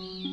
เ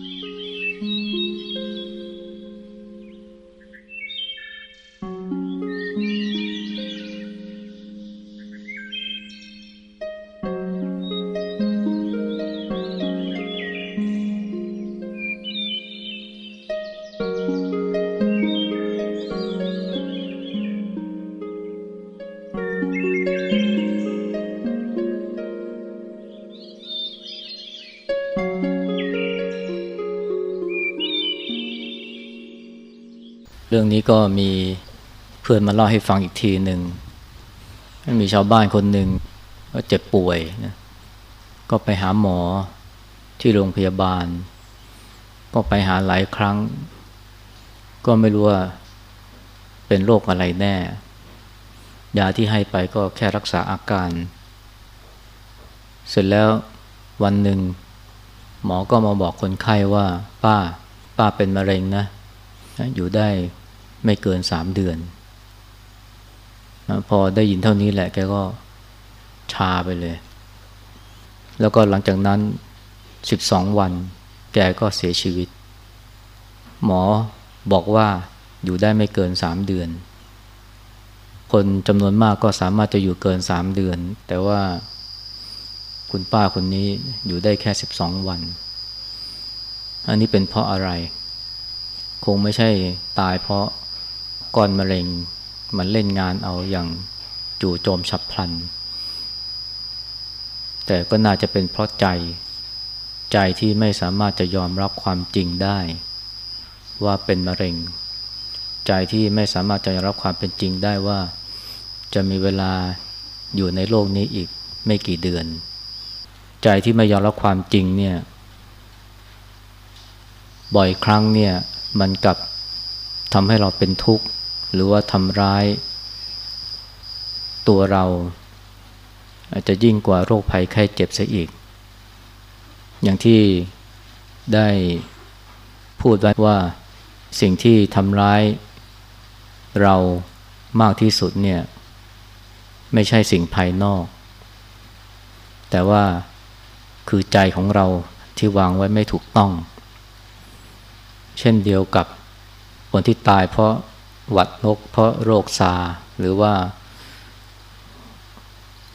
รื่องนี้ก็มีเพื่อนมาเล่าให้ฟังอีกทีหนึ่งมีชาวบ้านคนหนึ่งก็เจ็บป่วยนะก็ไปหาหมอที่โรงพยาบาล ก็ไปหาหลายครั้ง ก็ไม่รู้ว่าเป็นโรคอะไรแน่ ยาที่ให้ไปก็แค่รักษาอาการ เสร็จแล้ววันหนึ่ง หมอก็มาบอกคนไข้ว่า ป้า ป้าเป็นมะเร็งนะ อยู่ได้ ไม่เกินสามเดือน พอได้ยินเท่านี้แหละแกก็ชาไปเลย แล้วก็หลังจากนั้นสิบสองวัน แกก็เสียชีวิต หมอบอกว่าอยู่ได้ไม่เกินสามเดือน คนจำนวนมากก็สามารถจะอยู่เกินสามเดือน แต่ว่าคุณป้าคนนี้อยู่ได้แค่สิบสองวัน อันนี้เป็นเพราะอะไร คงไม่ใช่ตายเพราะ ก้อนมะเร็งมันเล่นงานเอาอย่างจู่โจมฉับพลัน แต่ก็น่าจะเป็นเพราะใจ ใจที่ไม่สามารถจะยอมรับความจริงได้ ว่าเป็นมะเร็ง ใจที่ไม่สามารถจะยอมรับความเป็นจริงได้ว่า จะมีเวลาอยู่ในโลกนี้อีกไม่กี่เดือน ใจที่ไม่ยอมรับความจริงเนี่ยบ่อยครั้งเนี่ยมันกลับทำให้เราเป็นทุกข์ หรือว่าทำร้าย ตัวเรา อาจจะยิ่งกว่าโรคภัยไข้เจ็บเสียอีก อย่างที่ได้พูดไว้ว่าสิ่งที่ทำร้าย เรามากที่สุดเนี่ย ไม่ใช่สิ่งภายนอก แต่ว่าคือใจของเราที่วางไว้ไม่ถูกต้อง เช่นเดียวกับคนที่ตายเพราะ หวัดนกเพราะโรคซา หรือว่า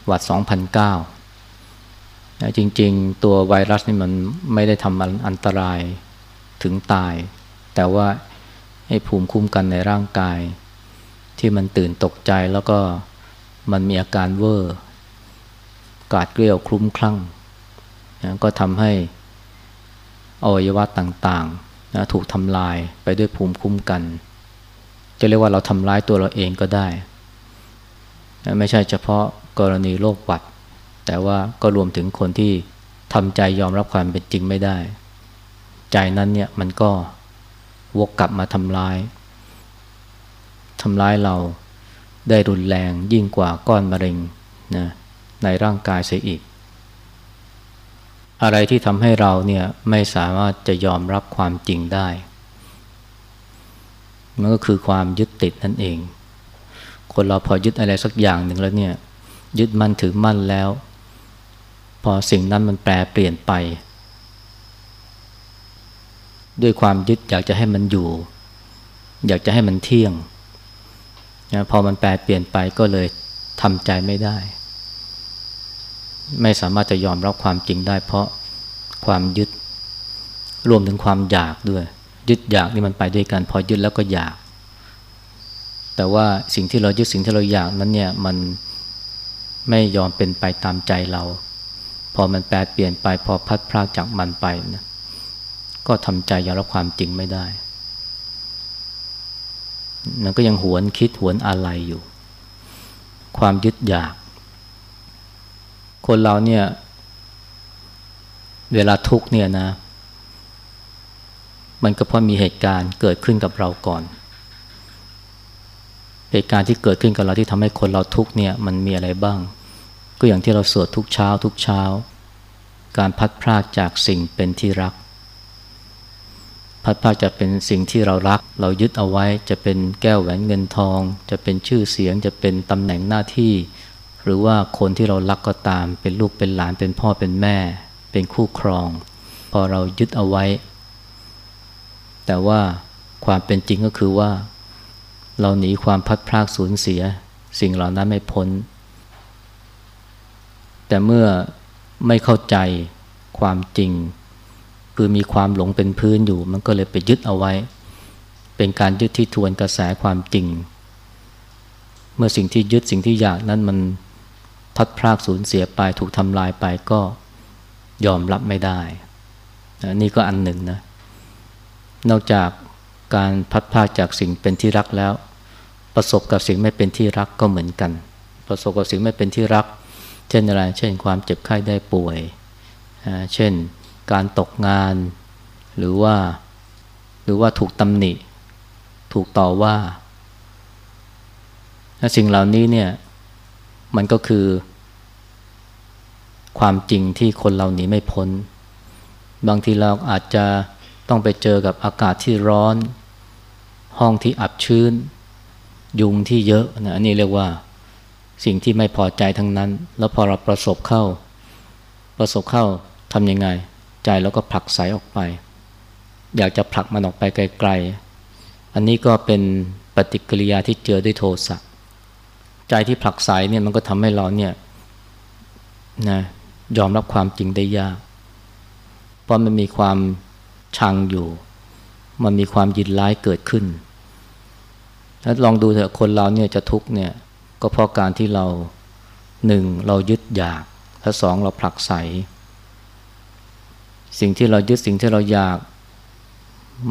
หวัด 2009จริง ๆ ตัวไวรัสนี่มันไม่ได้ทำอันตรายถึงตาย แต่ว่าให้ภูมิคุ้มกันในร่างกาย ที่มันตื่นตกใจแล้วก็มันมีอาการเวอร์กาดเกลียวคลุ้มคลั่งนะก็ทำให้อวัยวะต่างๆนะถูกทำลายไปด้วยภูมิคุ้มกัน จะเรียกว่าเราทำร้ายตัวเราเองก็ได้ ไม่ใช่เฉพาะกรณีโรคหวัด แต่ว่าก็รวมถึงคนที่ทำใจยอมรับความเป็นจริงไม่ได้ ใจนั้นเนี่ยมันก็วกกลับมาทำร้ายทำร้ายเราได้รุนแรงยิ่งกว่าก้อนมะเร็งนะในร่างกายเสียอีก อะไรที่ทำให้เราเนี่ยไม่สามารถจะยอมรับความจริงได้ มันก็คือความยึดติดนั่นเอง คนเราพอยึดอะไรสักอย่างหนึ่งแล้วเนี่ย ยึดมั่นถือมั่นแล้ว พอสิ่งนั้นมันแปลเปลี่ยนไป ด้วยความยึดอยากจะให้มันอยู่ อยากจะให้มันเที่ยงนะพอมันแปลเปลี่ยนไปก็เลยทำใจไม่ได้ ไม่สามารถจะยอมรับความจริงได้ เพราะความยึดรวมถึงความอยากด้วย ยึดอยากนี่มันไปด้วยกันพอยึดแล้วก็อยาก แต่ว่าสิ่งที่เรายึดสิ่งที่เราอยากนั้นเนี่ยมันไม่ยอมเป็นไปตามใจเรา พอมันแปลเปลี่ยนไปพอพัดพรากจากมันไปนะก็ทำใจยอมรับความจริงไม่ได้มันก็ยังหวนคิดหวนอะไรอยู่ ความยึดอยาก คนเราเนี่ย เวลาทุกเนี่ยนะ มันก็เพราะมีเหตุการณ์เกิดขึ้นกับเราก่อน เหตุการณ์ที่เกิดขึ้นกับเราที่ทำให้คนเราทุกเนี่ยมันมีอะไรบ้าง ก็อย่างที่เราสวดทุกเช้า ทุกเช้า การพัดพรากจากสิ่งเป็นที่รัก พัดพาจะเป็นสิ่งที่เรารัก เรายึดเอาไว้จะเป็นแก้วแหวนเงินทอง จะเป็นชื่อเสียงจะเป็นตำแหน่งหน้าที่ หรือว่าคนที่เรารักก็ตาม เป็นลูกเป็นหลานเป็นพ่อเป็นแม่ เป็นคู่ครอง พอเรายึดเอาไว้ แต่ว่าความเป็นจริงก็คือว่า เราหนีความพัดพรากสูญเสีย สิ่งเหล่านั้นไม่พ้น แต่เมื่อไม่เข้าใจความจริง คือมีความหลงเป็นพื้นอยู่ มันก็เลยไปยึดเอาไว้ เป็นการยึดที่ทวนกระแสความจริง เมื่อสิ่งที่ยึดสิ่งที่อยากนั้นมันพัดพรากสูญเสียไปถูกทำลายไปก็ยอมรับไม่ได้ นี่ก็อันหนึ่งนะ นอกจากการพัดพาจากสิ่งเป็นที่รักแล้ว ประสบกับสิ่งไม่เป็นที่รักก็เหมือนกัน ประสบกับสิ่งไม่เป็นที่รัก เช่นอะไรเช่นความเจ็บไข้ได้ป่วย เช่นการตกงาน หรือว่าหรือว่าถูกตำหนิ ถูกต่อว่าสิ่งเหล่านี้เนี่ยมันก็คือ ความจริงที่คนเราหนีไม่พ้น บางทีเราอาจจะ ต้องไปเจอกับอากาศที่ร้อน ห้องที่อับชื้น ยุงที่เยอะนะอันนี้เรียกว่าสิ่งที่ไม่พอใจทั้งนั้น แล้วพอเราประสบเข้า ประสบเข้าทำยังไง ใจเราก็ผลักไสออกไป อยากจะผลักมันออกไปไกลๆ อันนี้ก็เป็นปฏิกิริยาที่เจอด้วยโทสะใจที่ผลักไสเนี่ยมันก็ทำให้เราเนี่ยนะยอมรับความจริงได้ยาก เพราะมันมีความ ชังอยู่ มันมีความยินร้ายเกิดขึ้นแล้วลองดูเถอะคนเราเนี่ยจะทุกเนี่ยก็เพราะการที่เราหนึ่งเรายึดอยากและสองเราผลักใส สิ่งที่เรายึดสิ่งที่เราอยาก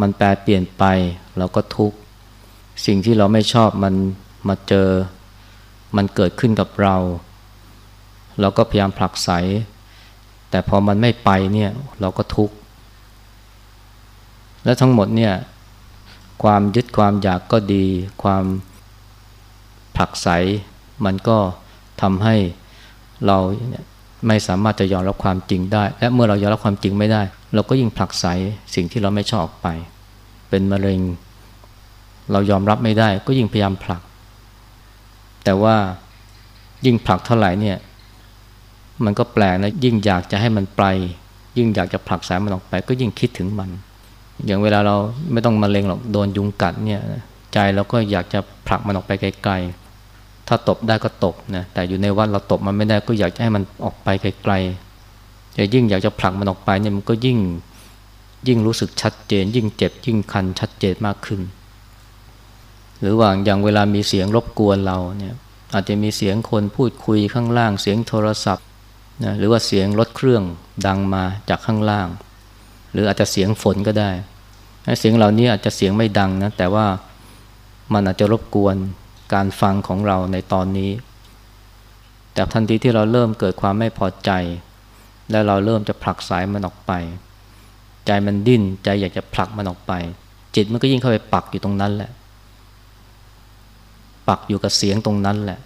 มันแปลเปลี่ยนไปเราก็ทุกสิ่งที่เราไม่ชอบมันมาเจอ มันเกิดขึ้นกับเรา เราก็พยายามผลักใส แต่พอมันไม่ไปเนี่ยเราก็ทุกข์ และทั้งหมดเนี่ยความยึดความอยากก็ดี ความผลักไสมันก็ทำให้เราไม่สามารถจะยอมรับความจริงได้ และเมื่อเรายอมรับความจริงไม่ได้ เราก็ยิ่งผลักไสสิ่งที่เราไม่ชอบออกไป เป็นมะเร็ง เรายอมรับไม่ได้ ก็ยิ่งพยายามผลัก แต่ว่ายิ่งผลักเท่าไหร่เนี่ยมันก็แปลกนะยิ่งอยากจะให้มันไป ยิ่งอยากจะผลักสายมันออกไป ก็ยิ่งคิดถึงมัน อย่างเวลาเราไม่ต้องมาเลงหรอกโดนยุงกัดเนี่ยใจเราก็อยากจะผลักมันออกไปไกลๆ ถ้าตบได้ก็ตบนะแต่อยู่ในวัดเราตบมันไม่ได้ก็อยากจะให้มันออกไปไกลๆแต่ยิ่งอยากจะผลักมันออกไปเนี่ยมันก็ยิ่งยิ่งรู้สึกชัดเจน ยิ่งเจ็บยิ่งคันชัดเจนมากขึ้น หรือว่าอย่างเวลามีเสียงรบกวนเราเนี่ยอาจจะมีเสียงคนพูดคุยข้างล่าง เสียงโทรศัพท์นะหรือว่าเสียงรถเครื่องดังมาจากข้างล่าง หรืออาจจะเสียงฝนก็ได้ เสียงเหล่านี้อาจจะเสียงไม่ดังนะแต่ว่ามันอาจจะรบกวนการฟังของเราในตอนนี้ แต่ทันทีที่เราเริ่มเกิดความไม่พอใจ และเราเริ่มจะผลักสายมันออกไป ใจมันดิ้นใจอยากจะผลักมันออกไป จิตมันก็ยิ่งเข้าไปปักอยู่ตรงนั้นแหละ ปักอยู่กับเสียงตรงนั้นแหละ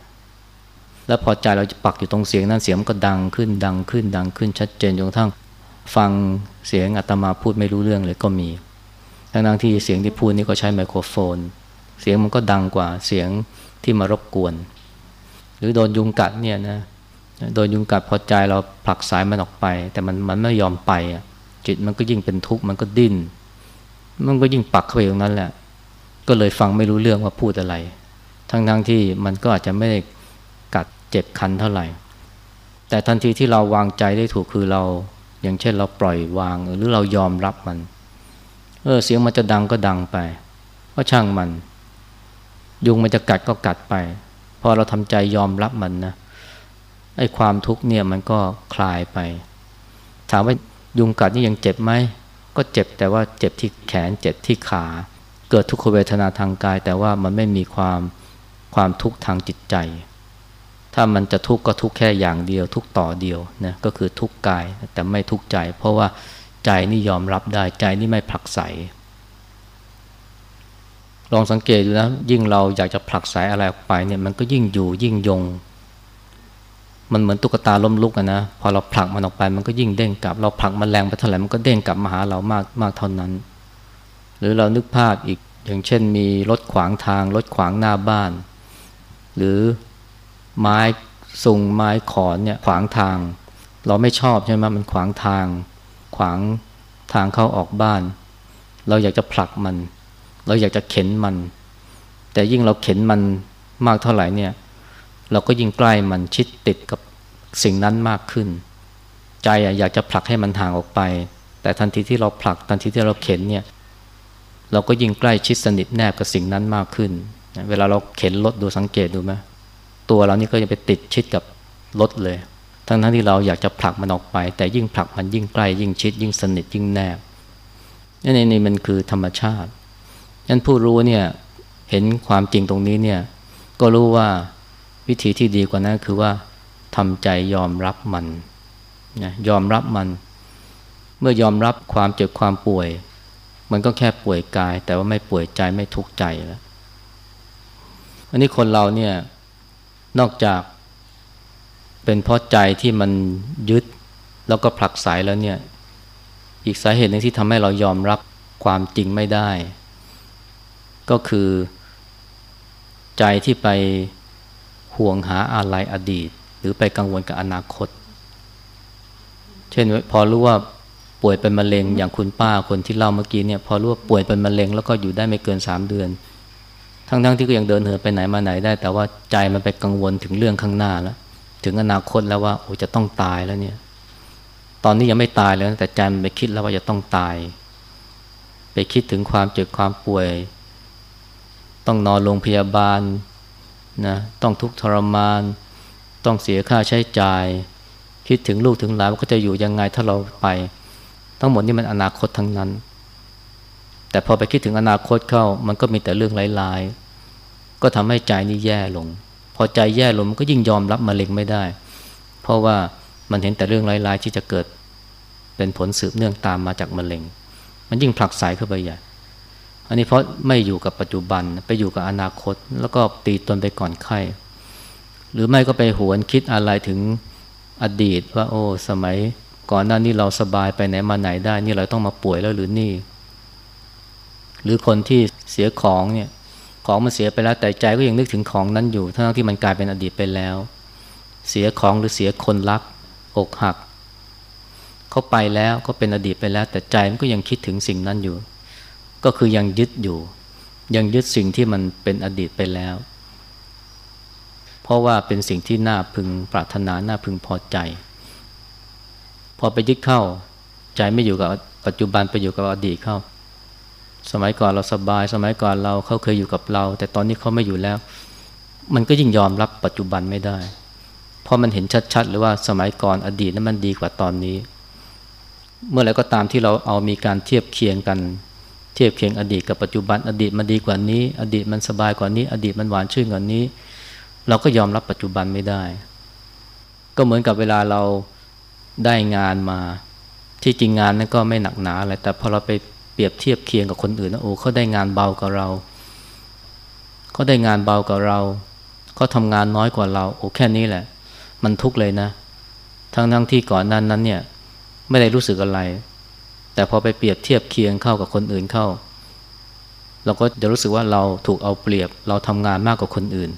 แล้วพอใจเราจะปักอยู่ตรงเสียงนั้นเสียงมันก็ดังขึ้นดังขึ้นดังขึ้นชัดเจนจนกระทั่งฟังเสียงอาตมาพูดไม่รู้เรื่องเลยก็มี ทั้งที่เสียงที่พูดนี่ก็ใช้ไมโครโฟน เสียงมันก็ดังกว่าเสียงที่มารบกวน หรือโดนยุงกัดเนี่ยนะโดนยุงกัดพอใจเราผลักสายมันออกไป แต่มันมันไม่ยอมไปอะจิตมันก็ยิ่งเป็นทุกข์มันก็ดิ้น มันก็ยิ่งปักเข้าไปตรงนั้นแหละ ก็เลยฟังไม่รู้เรื่องว่าพูดอะไร ทั้งทั้งที่มันก็อาจจะไม่ได้กัดเจ็บคันเท่าไหร่ แต่ทันทีที่เราวางใจได้ถูกคือเรา อย่างเช่นเราปล่อยวางหรือเรายอมรับมัน เออเสียงมันจะดังก็ดังไปก็ช่างมัน ยุงมันจะกัดก็กัดไปพอเราทำใจยอมรับมันนะไอ้ความทุกข์เนี่ยมันก็คลายไป ถามว่ายุงกัดนี่ยังเจ็บไหมก็เจ็บแต่ว่าเจ็บที่แขนเจ็บที่ขา เกิดทุกขเวทนาทางกาย แต่ว่ามันไม่มีความความทุกข์ทางจิตใจ ถ้ามันจะทุกข์ก็ทุกข์แค่อย่างเดียว ทุกต่อเดียวนะก็คือทุกข์กายแต่ไม่ทุกข์ใจ เพราะว่า ใจนี่ยอมรับได้ใจนี่ไม่ผลักไสลองสังเกตดูนะยิ่งเราอยากจะผลักไสอะไรออกไปเนี่ยมันก็ยิ่งอยู่ยิ่งยง มันเหมือนตุ๊กตาล้มลุกนะพอเราผลักมันออกไปมันก็ยิ่งเด้งกลับ เราผลักมันแรงไปเท่าไหร่มันก็เด้งกลับมาหาเรามากมากเท่านั้น หรือเรานึกภาพอีกอย่างเช่นมีรถขวางทางรถขวางหน้าบ้าน หรือไม้สุงไม้ขอนเนี่ยขวางทาง เราไม่ชอบใช่ไหมมันขวางทาง ขวางทางเข้าออกบ้าน เราอยากจะผลักมัน เราอยากจะเข็นมัน แต่ยิ่งเราเข็นมันมากเท่าไหร่เนี่ย เราก็ยิ่งใกล้มันชิดติดกับสิ่งนั้นมากขึ้น ใจอยากจะผลักให้มันห่างออกไป แต่ทันทีที่เราผลักทันทีที่เราเข็นเนี่ย เราก็ยิ่งใกล้ชิดสนิทแนบกับสิ่งนั้นมากขึ้น เวลาเราเข็นรถดูสังเกตดูไหมตัวเรานี่ก็จะไปติดชิดกับรถเลย ทั้งทั้งที่เราอยากจะผลักมันออกไป แต่ยิ่งผลักมันยิ่งใกล้ยิ่งชิด ยิ่งสนิทยิ่งแนบนี่นนี่มันคือธรรมชาติยันผู้รู้เนี่ยเห็นความจริงตรงนี้เนี่ยก็รู้ว่าวิธีที่ดีกว่านั้นคือว่าทำใจยอมรับมันนะยอมรับมัน เมื่อยอมรับความเจ็บความป่วย มันก็แค่ป่วยกาย แต่ว่าไม่ป่วยใจไม่ทุกข์ใจแล้วอันนี้คนเราเนี่ยนอกจาก เป็นเพราะใจที่มันยึดแล้วก็ผลักสายแล้วเนี่ย อีกสาเหตุหนึ่งที่ทำให้เรายอมรับความจริงไม่ได้ ก็คือ ใจที่ไปห่วงหาอะไรอดีต หรือไปกังวลกับอนาคต เช่นพอรู้ว่าป่วยเป็นมะเร็งอย่างคุณป้าคนที่เล่าเมื่อกี้เนี่ยพอรู้ว่าป่วยเป็นมะเร็งแล้วก็อยู่ได้ไม่เกินสามเดือน ทั้งๆทที่ก็ยังเดินเหินไปไหนมาไหนได้ แต่ว่าใจมันไปกังวลถึงเรื่องข้างหน้าแล้ว ถึงอนาคตแล้วว่าโอ้จะต้องตายแล้วเนี่ย ตอนนี้ยังไม่ตายเลยแต่ใจมันไปคิดแล้วว่าจะต้องตาย ไปคิดถึงความเจ็บความป่วย ต้องนอนโรงพยาบาลนะต้องทุกข์ทรมาน ต้องเสียค่าใช้จ่าย คิดถึงลูกถึงหลานว่าก็จะอยู่ยังไงถ้าเราไป ทั้งหมดนี่มันอนาคตทั้งนั้น แต่พอไปคิดถึงอนาคตเข้า มันก็มีแต่เรื่องร้ายๆก็ทำให้ใจนี่แย่ลง พอใจแย่ลงมันก็ยิ่งยอมรับมะเร็งไม่ได้ เพราะว่ามันเห็นแต่เรื่องร้ายๆที่จะเกิดเป็นผลสืบเนื่องตามมาจากมะเร็ง มันยิ่งผลักสายเข้าไปใหญ่ อันนี้เพราะไม่อยู่กับปัจจุบันไปอยู่กับอนาคต แล้วก็ตีตนไปก่อนไข้หรือไม่ก็ไปหวนคิดอะไรถึงอดีตว่าโอ้สมัยก่อนหน้านี้เราสบายไปไหนมาไหนได้ นี่เราต้องมาป่วยแล้วหรือนี่ หรือคนที่เสียของเนี่ย ของมันเสียไปแล้วแต่ใจก็ยังนึกถึงของนั้นอยู่ ทั้งที่มันกลายเป็นอดีตไปแล้ว เสียของหรือเสียคนรักอกหักเขาไปแล้วก็เป็นอดีตไปแล้ว แต่ใจมันก็ยังคิดถึงสิ่งนั้นอยู่ ก็คือยังยึดอยู่ ยังยึดสิ่งที่มันเป็นอดีตไปแล้ว เพราะว่าเป็นสิ่งที่น่าพึงปรารถนาน่าพึงพอใจ พอไปยึดเข้า ใจไม่อยู่กับปัจจุบันไปอยู่กับอดีตเข้า สมัยก่อนเราสบาย สมัยก่อนเราเขาเคยอยู่กับเรา แต่ตอนนี้เขาไม่อยู่แล้ว มันก็ยิ่งยอมรับปัจจุบันไม่ได้ เพราะมันเห็นชัดๆหรือว่าสมัยก่อนอดีตนั้นมันดีกว่าตอนนี้ เมื่อไรก็ตามที่เราเอามีการเทียบเคียงกัน เทียบเคียงอดีตกับปัจจุบัน อดีตมันดีกว่านี้ อดีตมันสบายกว่านี้ อดีตมันหวานชื่นกว่านี้ เราก็ยอมรับปัจจุบันไม่ได้ ก็เหมือนกับเวลาเราได้งานมา ที่จริงงานนั้นก็ไม่หนักหนาอะไรแต่พอเราไป เปรียบเทียบเคียงกับคนอื่นนะโอ้เขาได้งานเบากว่าเราเขาได้งานเบากว่าเราเขาทำงานน้อยกว่าเรา โอ้แค่นี้แหละ มันทุกเลยนะ ทั้งทั้งที่ก่อนนั้นนั้นเนี่ยไม่ได้รู้สึกอะไร แต่พอไปเปรียบเทียบเคียงเข้ากับคนอื่นเข้า เราก็จะรู้สึกว่าเราถูกเอาเปรียบ เราทำงานมากกว่าคนอื่น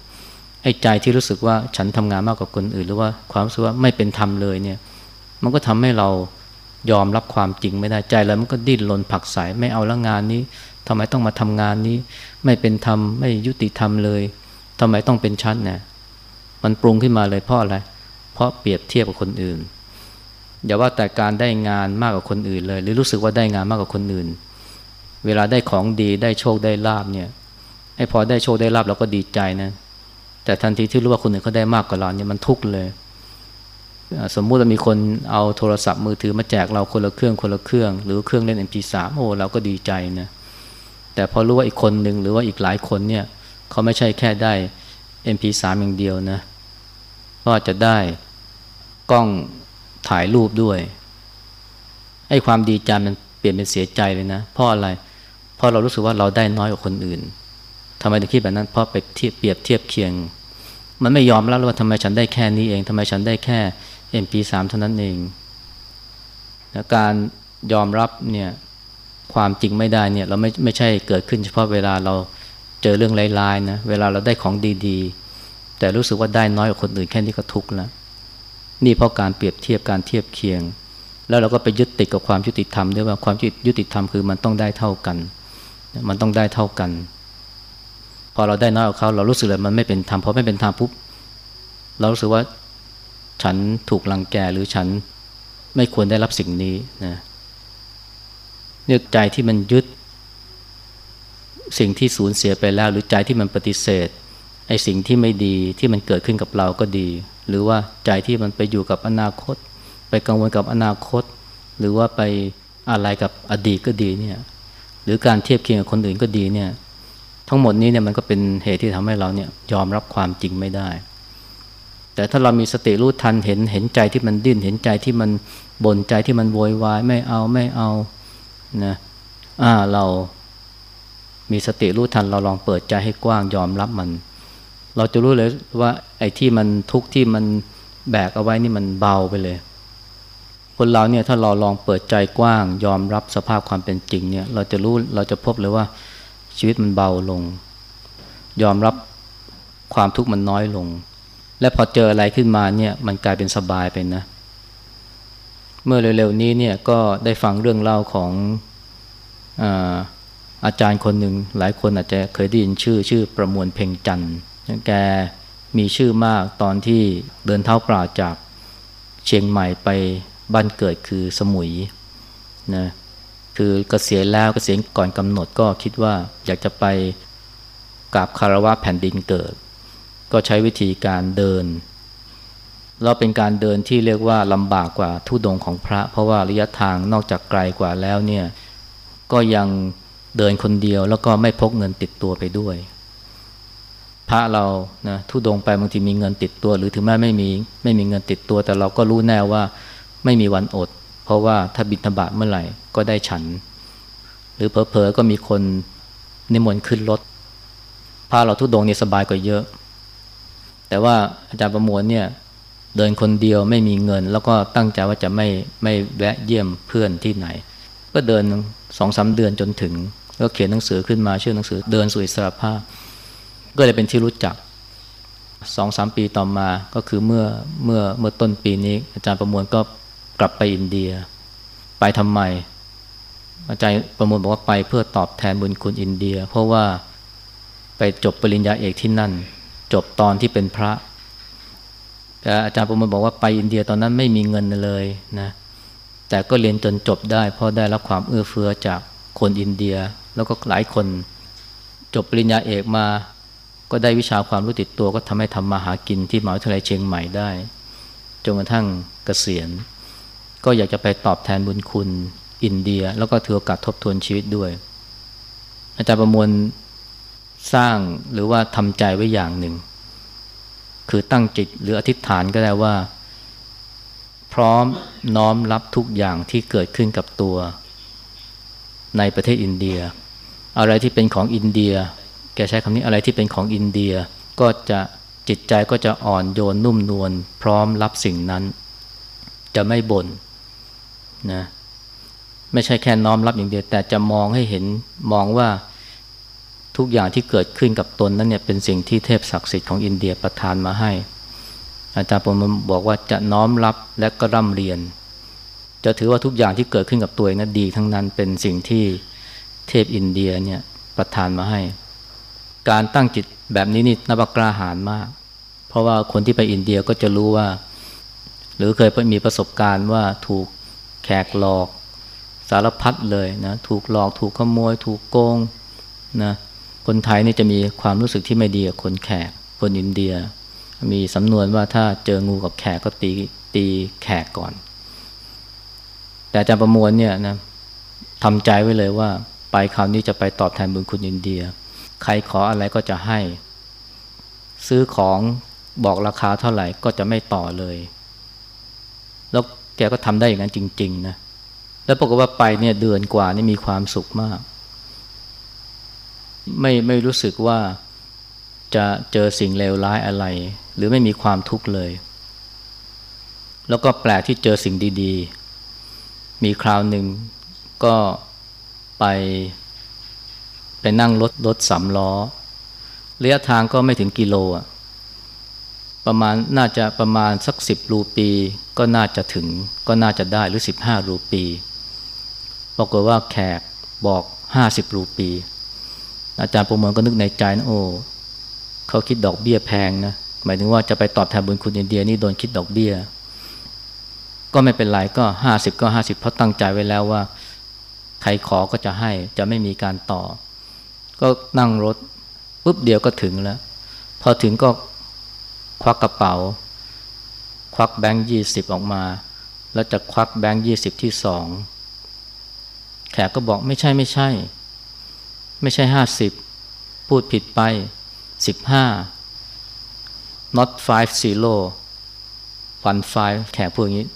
ไอ้ใจที่รู้สึกว่าฉันทำงานมากกว่าคนอื่น หรือว่าความรู้สึกว่าไม่เป็นธรรมเลยเนี่ย มันก็ทำให้เรา ยอมรับความจริงไม่ได้ใจแล้วมันก็ดิ้นรนผักใสไม่เอาละงานนี้ทำไมต้องมาทำงานนี้ ไม่เป็นธรรมไม่ยุติธรรมเลยทำไมต้องเป็นชั้นเนี่ยมันปรุงขึ้นมาเลยเพราะอะไรเพราะเปรียบเทียบกับคนอื่น อย่าว่าแต่การได้งานมากกว่าคนอื่นเลย หรือรู้สึกว่าได้งานมากกว่าคนอื่น เวลาได้ของดีได้โชคได้ลาบเนี่ยไอ้พอได้โชคได้ลาบเราก็ดีใจนะแต่ทันทีที่รู้ว่าคนอื่นเขาได้มากกว่าเราเนี่ยมันทุกข์เลย สมมุติว่ามีคนเอาโทรศัพท์มือถือมาแจกเราคนละเครื่องคนละเครื่อง หรือเครื่องเล่น MP3 โอ้เราก็ดีใจนะแต่พอรู้ว่าอีกคนหนึ่งหรือว่าอีกหลายคนเนี่ยเขาไม่ใช่แค่ได้ MP3 อย่างเดียวนะก็จะได้กล้องถ่ายรูปด้วยไอ้ความดีใจมันเปลี่ยนเป็นเสียใจเลยนะเพราะอะไรเพราะเรารู้สึกว่าเราได้น้อยกว่าคนอื่นทำไมถึงคิดแบบนั้นเพราะไปเทียบเปรียบเทียบเคียง มันไม่ยอมรับว่าทำไมฉันได้แค่นี้เองทำไมฉันได้แค่ MP3 เท่านั้นเองนะการยอมรับเนี่ยความจริงไม่ได้เนี่ยเราไม่ไม่ใช่เกิดขึ้นเฉพาะเวลาเราเจอเรื่องร้ายๆนะเวลาเราได้ของดีๆ แต่รู้สึกว่าได้น้อยกว่าคนอื่นแค่นี้ก็ทุกข์แล้วนี่เพราะการเปรียบเทียบการเทียบเคียง แล้วเราก็ไปยึดติดกับความยุติธรรมด้วยว่าความยุติธรรมคือมันต้องได้เท่ากัน มันต้องได้เท่ากัน พอเราได้น้อยกว่าเขาเรารู้สึกเลยมันไม่เป็นธรรมพอไม่เป็นธรรมปุ๊บเรารู้สึกว่า ฉันถูกลังแกหรือฉันไม่ควรได้รับสิ่งนี้นะเนื่อใจที่มันยึด สิ่งที่สูญเสียไปแล้ว หรือใจที่มันปฏิเสธไอ้สิ่งที่ไม่ดีที่มันเกิดขึ้นกับเราก็ดี หรือว่าใจที่มันไปอยู่กับอนาคต ไปกังวลกับอนาคต หรือว่าไปอะไรกับอดีตก็ดีเนี่ยหรือการเทียบเคียงกับคนอื่นก็ดีเนี่ยทั้งหมดนี้เนี่ยมันก็เป็นเหตุที่ทำให้เราเนี่ยยอมรับความจริงไม่ได้ แต่ถ้าเรามีสติรู้ทันเห็นเห็นใจที่มันดิ้นเห็นใจที่มันบ่นใจที่มันโวยวายไม่เอาไม่เอานะอ่าเรามีสติรู้ทันเราลองเปิดใจให้กว้างยอมรับมัน เราจะรู้เลยว่าไอ้ที่มันทุกข์ที่มันแบกเอาไว้นี่มันเบาไปเลย คนเราเนี่ยถ้าเราลองเปิดใจกว้าง ยอมรับสภาพความเป็นจริงเนี่ย เราจะรู้เราจะพบเลยว่าชีวิตมันเบาลง ยอมรับความทุกข์มันน้อยลง และพอเจออะไรขึ้นมาเนี่ยมันกลายเป็นสบายไปนะ เมื่อเร็วๆนี้เนี่ยก็ได้ฟังเรื่องเล่าของอาอาจารย์คนหนึ่งหลายคนอาจจะเคยได้ยินชื่อชื่อประมวลเพ่งจันทร์แกมีชื่อมากตอนที่เดินเท้าเปล่าจากเชียงใหม่ไปบ้านเกิดคือสมุยนะคือเกษียณแล้วเกษียณก่อนกำหนดก็คิดว่าอยากจะไปกราบคารวะแผ่นดินเกิด ก็ใช้วิธีการเดิน เราเป็นการเดินที่เรียกว่าลำบากกว่าทุดงของพระ เพราะว่าระยะทางนอกจากไกลกว่าแล้วเนี่ยก็ยังเดินคนเดียวแล้วก็ไม่พกเงินติดตัวไปด้วย พระเรานะทุดงไปบางทีมีเงินติดตัว หรือถึงแม้ไม่มีไม่มีเงินติดตัว แต่เราก็รู้แน่ว่าไม่มีวันอด เพราะว่าถ้าบิณฑบาตเมื่อไหร่ก็ได้ฉัน หรือเพอๆก็มีคนนิมนต์ขึ้นรถพระเราทุดงเนี่ยสบายกว่าเยอะ แต่ว่าอาจารย์ประมวลเนี่ยเดินคนเดียวไม่มีเงิน แล้วก็ตั้งใจว่าจะไม่ไม่แวะเยี่ยมเพื่อนที่ไหน ก็เดินสองสาเดือนจนถึง ก็เขียนหนังสือขึ้นมาชื่อหนังสือเดินสู่อิสรภาพ ก็เลยเป็นที่รู้จักสองสามปีต่อมาก็คือเมื่อเมื่อเมื่อต้นปีนี้ อาจารย์ประมวลก็กลับไปอินเดีย ไปทำไม อาจารย์ประมวลบอกว่าไปเพื่อตอบแทนบุญคุณอินเดีย เพราะว่าไปจบปริญญาเอกที่นั่น จบตอนที่เป็นพระอาจารย์ประมวลบอกว่าไปอินเดียตอนนั้นไม่มีเงินเลยนะแต่ก็เรียนจนจบได้ เพราะได้รับความเอื้อเฟื้อจากคนอินเดีย แล้วก็หลายคนจบปริญญาเอกมา ก็ได้วิชาความรู้ติดตัวก็ทำให้ทำมาหากินที่มหาวิทยาลัยเชียงใหม่ได้จนกระทั่งเกษียณ ก็อยากจะไปตอบแทนบุญคุณอินเดีย แล้วก็ถือโอกาสทบทวนชีวิตด้วย อาจารย์ประมวล สร้างหรือว่าทำใจไว้อย่างหนึ่ง คือตั้งจิตหรืออธิษฐานก็ได้ว่า พร้อมน้อมรับทุกอย่างที่เกิดขึ้นกับตัว ในประเทศอินเดีย อะไรที่เป็นของอินเดีย แกใช้คำนี้อะไรที่เป็นของอินเดียก็จะจิตใจก็จะอ่อนโยนนุ่มนวลพร้อมรับสิ่งนั้น จะไม่บน่นนะไม่ใช่แค่น้อมรับอย่างเดียวแต่จะมองให้เห็นมองว่า ทุกอย่างที่เกิดขึ้นกับตนนั้นเนี่ยเป็นสิ่งที่เทพศักดิ์สิทธิ์ของอินเดียประทานมาให้ อาจารย์ปมบอกว่าจะน้อมรับและก็ร่ำเรียน จะถือว่าทุกอย่างที่เกิดขึ้นกับตัวเองนั้นดี ทั้งนั้นเป็นสิ่งที่เทพอินเดียเนี่ยประทานมาให้ การตั้งจิตแบบนี้นี่นับกล้าหาญมาก เพราะว่าคนที่ไปอินเดียก็จะรู้ว่า หรือเคยมีประสบการณ์ว่าถูกแขกหลอกสารพัดเลยนะถูกหลอกถูกขโมย ถูกโกงนะ คนไทยนี่จะมีความรู้สึกที่ไม่ดีกับคนแขก คนอินเดีย มีสำนวนว่าถ้าเจองูกับแขกก็ตีตีแขกก่อน แต่อาจารย์ประมวลเนี่ยนะทำใจไว้เลยว่า ไปคราวนี้จะไปตอบแทนบุญคุณอินเดีย ใครขออะไรก็จะให้ ซื้อของบอกราคาเท่าไหร่ก็จะไม่ต่อเลย แล้วแกก็ทำได้อย่างนั้นจริง ๆ นะ แล้วปรากฏว่าไปเนี่ยเดือนกว่านี่มีความสุขมาก ไม่ไม่รู้สึกว่าจะเจอสิ่งเลวร้ายอะไร หรือไม่มีความทุกข์เลย แล้วก็แปลกที่เจอสิ่งดีๆ มีคราวหนึ่งก็ไป ไปนั่งรถรถสามล้อระยะทางก็ไม่ถึงกิโลอะปประมาณน่าจะประมาณสักสิบรูปี ก็น่าจะถึงก็น่าจะได้หรือสิบห้ารูปีปรากฏว่าแขกบอกห้าสิบรูปี อาจารย์ประเมินก็นึกในใจนะโอ้เขาคิดดอกเบี้ยแพงนะหมายถึงว่าจะไปตอบแทนบุญคุณอินเดียนี่โดนคิดดอกเบี้ย ก็ไม่เป็นไรก็ห้าสิบก็ห้าสิบเพราะตั้งใจไว้แล้วว่า ใครขอก็จะให้จะไม่มีการต่อ ก็นั่งรถปุ๊บเดียวก็ถึงแล้ว พอถึงก็ควักกระเป๋า ควักแบงค์ยี่สิบออกมา แล้วจะควักแบงค์ยี่สิบที่สองแขกก็บอกไม่ใช่ไม่ใช่ ไม่ใช่ห้าสิบพูดผิดไปสิบห้า not five zero one five แขกพูดอย่างนี้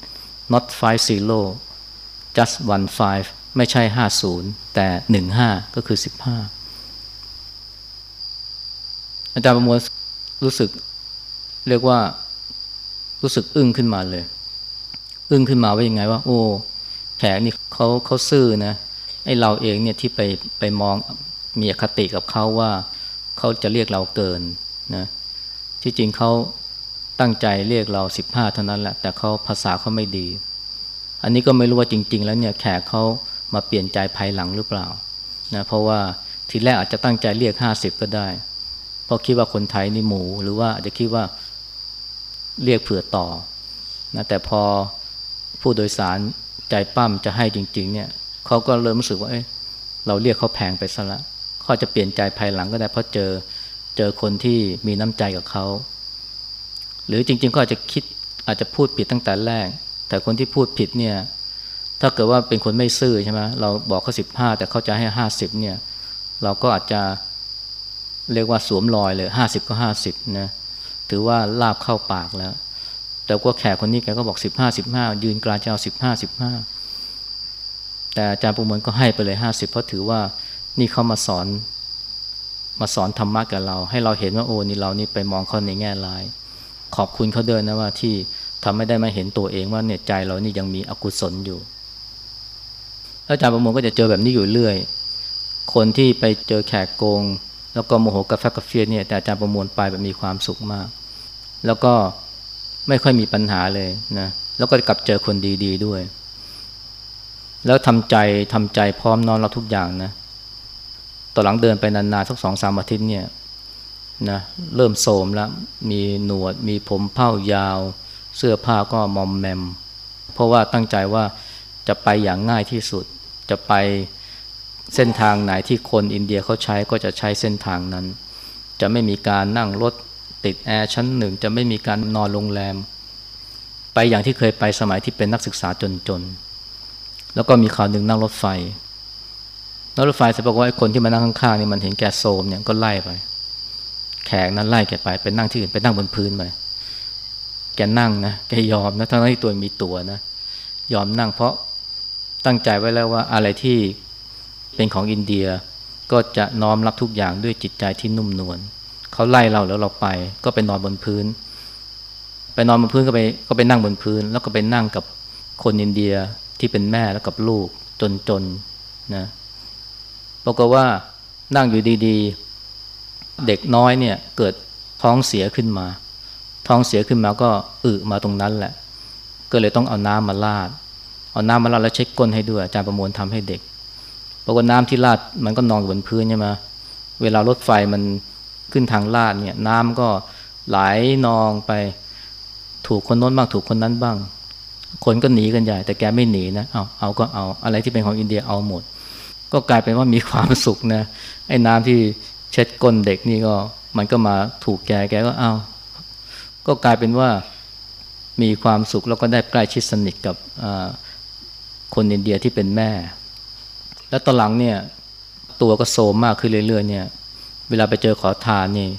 not five zero just one five ไม่ใช่ห้าศูนย์แต่หนึ่งห้าก็คือสิบห้าอาจารย์ประมวลรู้สึกเรียกว่ารู้สึกอึ้งขึ้นมาเลย อึ้งขึ้นมาว่ายังไงว่า โอ้แขกนี่เขาเขาซื่อนะไอเราเองเนี่ยที่ไปไปมอง มีอคติกับเขาว่าเขาจะเรียกเราเกินนะที่จริงเขาตั้งใจเรียกเราสิบห้าเท่านั้นแหละ แต่เขาภาษาเขาไม่ดี อันนี้ก็ไม่รู้ว่าจริง ๆ แล้วเนี่ยแขกเขามาเปลี่ยนใจภายหลังหรือเปล่านะเพราะว่าทีแรกอาจจะตั้งใจเรียกห้าสิบก็ได้ เพราะคิดว่าคนไทยนี่หมู หรือว่าอาจจะคิดว่าเรียกเผื่อต่อนะแต่พอผู้โดยสารใจปั้มจะให้จริง ๆ เนี่ยเขาก็เริ่มรู้สึกว่าเอ้เราเรียกเขาแพงไปซะละ เขาจะเปลี่ยนใจภายหลังก็ได้เพราะเจอเจอคนที่มีน้ำใจกับเขา หรือจริง ๆ ก็อาจจะคิดอาจจะพูดผิดตั้งแต่แรก แต่คนที่พูดผิดเนี่ยถ้าเกิดว่าเป็นคนไม่ซื่อใช่ไหมเราบอกเขาสิบห้าแต่เขาจะให้ห้าสิบเนี่ยเราก็อาจจะเรียกว่าสวมรอยเลยห้าสิบก็ห้าสิบนะถือว่าลาบเข้าปากแล้ว แต่ว่าแขกคนนี้แกก็บอกสิบห้าสิบห้ายืนกลางจะเอาสิบห้าสิบห้าแต่อาจารย์ประมวลก็ให้ไปเลยห้าสิบเพราะถือว่า นี่เขามาสอน มาสอนธรรมะกับเรา ให้เราเห็นว่าโอ้นี่เรานี่ไปมองเขาในแง่ร้าย ขอบคุณเขาเดินนะว่าที่ทำให้ได้มาเห็นตัวเองว่าเนี่ยใจเรานี่ยังมีอกุศลอยู่อาจารย์ประมวลก็จะเจอแบบนี้อยู่เรื่อย คนที่ไปเจอแขกโกง แล้วก็โมโหกาแฟกาเฟียเนี่ยแต่อาจารย์ประมวลไปแบบมีความสุขมาก แล้วก็ไม่ค่อยมีปัญหาเลยนะแล้วก็กลับเจอคนดีๆด้วย แล้วทำใจทำใจพร้อมนอนเราทุกอย่างนะ ต่อหลังเดินไปนานๆสักสองสามอาทิตย์เนี่ยนะเริ่มโสมแล้ว มีหนวด มีผมเผ้ายาว เสื้อผ้าก็มอมแมม เพราะว่าตั้งใจว่าจะไปอย่างง่ายที่สุด จะไปเส้นทางไหนที่คนอินเดียเขาใช้ก็จะใช้เส้นทางนั้น จะไม่มีการนั่งรถติดแอร์ชั้นหนึ่ง จะไม่มีการนอนโรงแรม ไปอย่างที่เคยไปสมัยที่เป็นนักศึกษาจนๆ แล้วก็มีข่าวหนึ่งนั่งรถไฟ รถไฟเสร็จบอกว่าไอ้คนที่มานั่งข้างๆนี่มันเห็นแกโซมเนี่ยก็ไล่ไป แขกนั้นไล่แกไปไปนั่งที่อื่นไปนั่งบนพื้นไปแกนั่งนะแกยอมนะทั้งที่ตัวมีตัวนะยอมนั่งเพราะตั้งใจไว้แล้วว่าอะไรที่เป็นของอินเดียก็จะน้อมรับทุกอย่างด้วยจิตใจที่นุ่มนวลเขาไล่เราแล้วเราไป ก็ไปนอนบนพื้น ไปนอนบนพื้นก็ไปก็ไปนั่งบนพื้น แล้วก็ไปนั่งกับคนอินเดียที่เป็นแม่แล้วกับลูกจนๆนะ บอกฏว่านั่งอยู่ดีๆ เด็กน้อยเนี่ยเกิดท้องเสียขึ้นมา ท้องเสียขึ้นมาก็อึมาตรงนั้นแหละ ก็เลยต้องเอาน้ำมาลาด เอาน้ำมาลาดแล้วเช็คก้นให้ด้วยอาจารย์ประมวลทำให้เด็กบอกว่าน้ำที่ลาดมันก็นองบนพื้นใช่ไหมเวลารถไฟมันขึ้นทางลาดเนี่ยน้ำก็ไหลนองไปถูกคนโน้นบ้างถูกคนนั้นบ้าง คนก็หนีกันใหญ่ แต่แกไม่หนีนะเอาเอาก็เอาอะไรที่เป็นของอินเดียเอาหมด ก็กลายเป็นว่ามีความสุขนะไอ้น้ำที่เช็ดก้นเด็กนี่ก็ มันก็มาถูกแกแกก็เอา้าก็กลายเป็นว่ามีความสุขแล้วก็ได้ใกล้ชิดสนิทกับคนอินเดียที่เป็นแม่ แล้วตอนหลังเนี่ยตัวก็โซมมากขึ้นเรื่อยๆเนี่ย เวลาไปเจอขอทานนี่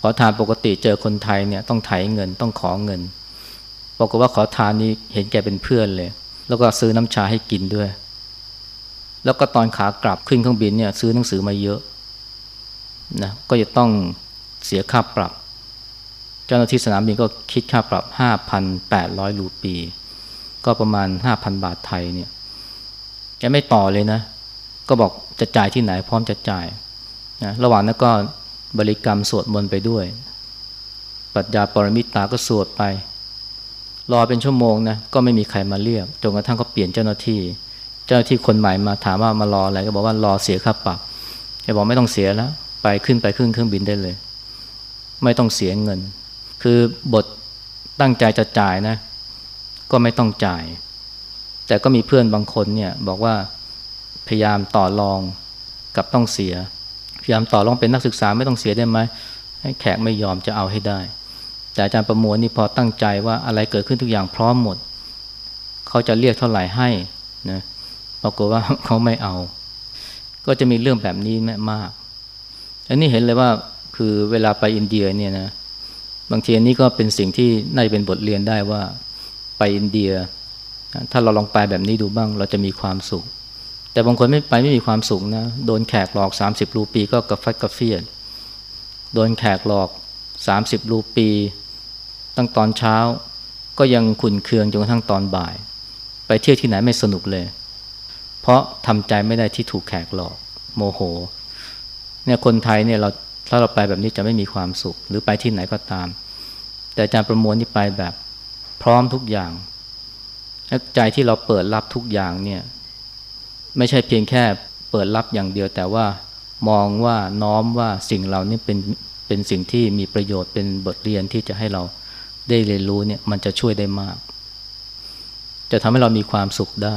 ขอทานปกติเจอคนไทยเนี่ยต้องไถเงินต้องขอเงินบอกว่าขอทานนี่เห็นแกเป็นเพื่อนเลย แล้วก็ซื้อน้ำชาให้กินด้วย แล้วก็ตอนขากลับขึ้นเครื่องบินเนี่ยซื้อหนังสือมาเยอะนะก็จะต้องเสียค่าปรับ เจ้าหน้าที่สนามบินก็คิดค่าปรับ 5,800 รูปี ก็ประมาณ 5,000 บาทไทยเนี่ยแกไม่ต่อเลยนะ ก็บอกจะจ่ายที่ไหนพร้อมจะจ่ายนะระหว่างนั้นก็บริกรรมสวดมนต์ไปด้วยปรัชญาปรมิตาก็สวดไป รอเป็นชั่วโมงนะก็ไม่มีใครมาเรียกจนกระทั่งเขาเปลี่ยนเจ้าหน้าที่ จ้าหน้าที่คนใหม่มาถามว่ามารออะไรก็บอกว่ารอเสียค่าปรับแกบอกไม่ต้องเสียแล้ว ไปขึ้นไปขึ้นเครื่องบินได้เลย ไม่ต้องเสียเงิน คือบทตั้งใจจะจ่ายนะ ก็ไม่ต้องจ่าย แต่ก็มีเพื่อนบางคนเนี่ยบอกว่าพยายามต่อรองกับต้องเสีย พยายามต่อรองเป็นนักศึกษาไม่ต้องเสียได้ไหมให้แขกไม่ยอมจะเอาให้ได้ แต่อาจารย์ประมวลนี่พอตั้งใจว่าอะไรเกิดขึ้นทุกอย่างพร้อมหมด เขาจะเรียกเท่าไหร่ให้นะ ปรากฏว่าเขาไม่เอา ก็จะมีเรื่องแบบนี้แม่มาก อันนี้เห็นเลยว่าคือเวลาไปอินเดียเนี่ยนะบางทีอันนี้ก็เป็นสิ่งที่น่าจะเป็นบทเรียนได้ว่าไปอินเดีย ถ้าเราลองไปแบบนี้ดูบ้าง เราจะมีความสุข แต่บางคนไม่ไปไม่มีความสุขนะ โดนแขกหลอก 30 รูปีก็กระฟัดกระเฟียดโดนแขกหลอก 30 รูปี ตั้งตอนเช้า ก็ยังขุนเคืองจนกระทั่งตอนบ่าย ไปเที่ยวที่ไหนไม่สนุกเลย ราะทำใจไม่ได้ที่ถูกแขกหลอก โมโหเนี่ยคนไทยเนี่ยเราถ้าเราไปแบบนี้จะไม่มีความสุข หรือไปที่ไหนก็ตาม แต่อาจารย์ประมวลนี่ไปแบบพร้อมทุกอย่างใจที่เราเปิดรับทุกอย่างเนี่ยไม่ใช่เพียงแค่เปิดรับอย่างเดียว แต่ว่ามองว่าน้อมว่าสิ่งเรานี่เป็นเป็นสิ่งที่มีประโยชน์เป็นบทเรียนที่จะให้เราได้เรียนรู้เนี่ยมันจะช่วยได้มาก จะทำให้เรามีความสุขได้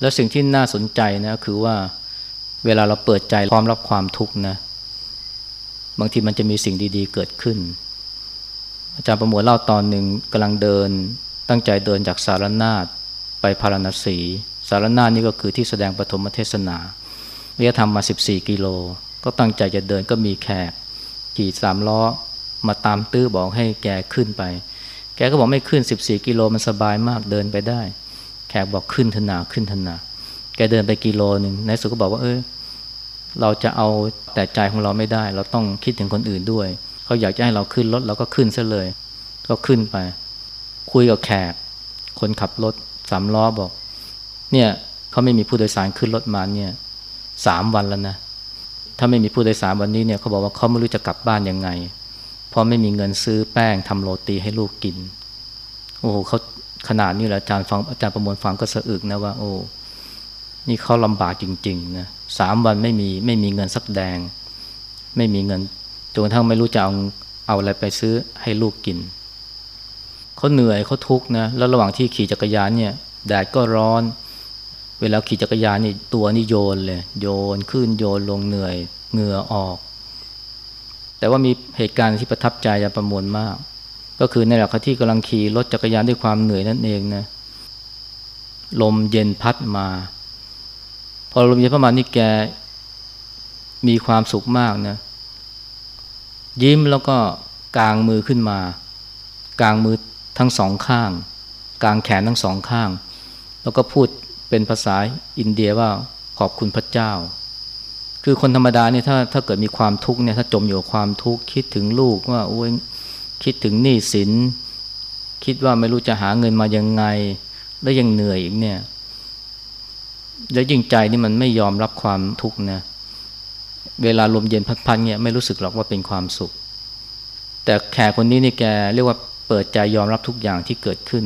แล้วสิ่งที่น่าสนใจนะคือว่าเวลาเราเปิดใจพร้อมรับความทุกข์นะ บางทีมันจะมีสิ่งดีๆเกิดขึ้น อาจารย์ประมวลเล่าตอนหนึ่งกำลังเดิน ตั้งใจเดินจากสารนาฏไปพาราณสี สารนาฏนี่ก็คือที่แสดงปฐมเทศนาระยะทางมา 14 กิโล ก็ตั้งใจจะเดินก็มีแขกขี่สามล้อมาตามตื้อบอกให้แกขึ้นไป แกก็บอกไม่ขึ้น 14 กิโลมันสบายมากเดินไปได้ แขกบอกขึ้นธนาขึ้นธนาแกเดินไปกิโลหนึ่งในสุก็บอกว่าเออเราจะเอาแต่ใจของเราไม่ได้ เราต้องคิดถึงคนอื่นด้วย เขาอยากจะให้เราขึ้นรถเราก็ขึ้นซะเลย ก็ขึ้นไป คุยกับแขก คนขับรถสามล้อบอก เนี่ยเขาไม่มีผู้โดยสารขึ้นรถมาเนี่ยสามวันแล้วนะ ถ้าไม่มีผู้โดยสารวันนี้เนี่ยเขาบอกว่าเขาไม่รู้จะกลับบ้านยังไง เพราะไม่มีเงินซื้อแป้งทำโรตีให้ลูกกิน โอ้โหเขา ขนาดนี้แหละอาจารย์ฟังอาจารย์ประมวลฟังก็สะอึกนะว่า โอ้นี่เขาลำบากจริงๆนะสามวันไม่มีไม่มีเงินสักแดง ไม่มีเงินจนกระทั่งไม่รู้จะเอาเอาอะไรไปซื้อให้ลูกกินเขาเหนื่อยเขาทุกข์นะแล้วระหว่างที่ขี่จักรยานเนี่ยแดดก็ร้อน เวลาขี่จักรยานนี่ตัวนี่โยนเลยโยนขึ้นโยนลงเหนื่อยเหงื่อออก แต่ว่ามีเหตุการณ์ที่ประทับใจอย่าประมวลมาก ก็คือในหลักที่กำลังขี่รถจักรยานด้วยความเหนื่อยนั่นเองนะลมเย็นพัดมา พอลมเย็นพัดมานี่แกมีความสุขมากนะยิ้มแล้วก็กางมือขึ้นมา กางมือทั้งสองข้าง กางแขนทั้งสองข้าง แล้วก็พูดเป็นภาษาอินเดียว่าขอบคุณพระเจ้า คือคนธรรมดาเนี่ยถ้าถ้าเกิดมีความทุกข์เนี่ยถ้าจมอยู่กับความทุกข์คิดถึงลูกว่าโอ้ย คิดถึงหนี้สิน คิดว่าไม่รู้จะหาเงินมายังไง แล้วยังเหนื่อยอีกเนี่ย แล้วยิ่งใจนี่มันไม่ยอมรับความทุกข์นะ เวลาลมเย็นพัดๆเนี่ยไม่รู้สึกหรอกว่าเป็นความสุข แต่แขกคนนี้นี่แกเรียกว่าเปิดใจยอมรับทุกอย่างที่เกิดขึ้น